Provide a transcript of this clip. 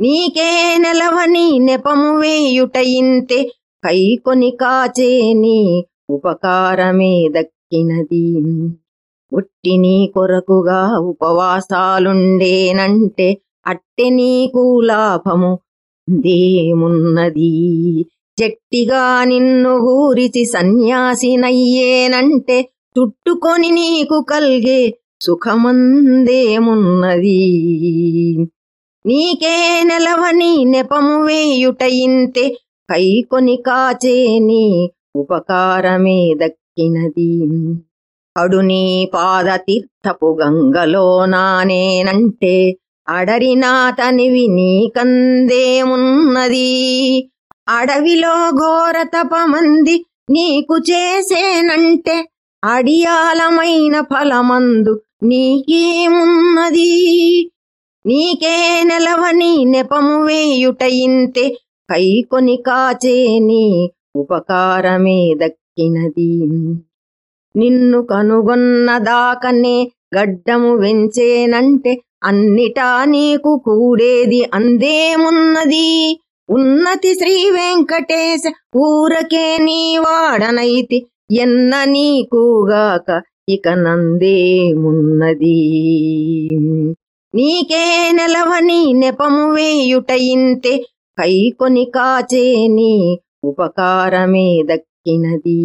నీకే నెలవని నెపము వేయుట ఇంతే కైకొని కాచేని ఉపకారమే దక్కినది. ఉట్టి నీ కొరకుగా ఉపవాసాలుండేనంటే అట్టె నీకు లాభము దేమున్నది. జట్టిగా నిన్ను గూరిచి సన్యాసినయ్యేనంటే చుట్టుకొని నీకు కల్గే సుఖమందేమున్నది. నీకే నెలవని నెపము వేయుట ఇంతే కైకొని కాచేని ఉపకారమే దక్కినది. అడునీ పాద తీర్థపు గంగలో నానేనంటే అడరినా తనివి నీకందేమున్నది అడవిలో ఘోర తపమంది నీకు చేసేనంటే అడియాలమైన ఫలమందు నీకేమున్నది? నీకే నెలవని నెపము వేయుట ఇంతే కైకొని కాచేని ఉపకారమే దక్కినది. నిన్ను కనుగొన్నదాకనే గడ్డము వెంచేనంటే అన్నిటా నీకు కూడేది అందేమున్నది? ఉన్నతి శ్రీ వెంకటేశ ఊరకే నీ వాడనైతి ఎన్న నీకుగాక ఇక నందేమున్నది? నీకే నెలవని నెపము వేయుట ఇంతే కైకొని కాచేని ఉపకారమే దక్కినది.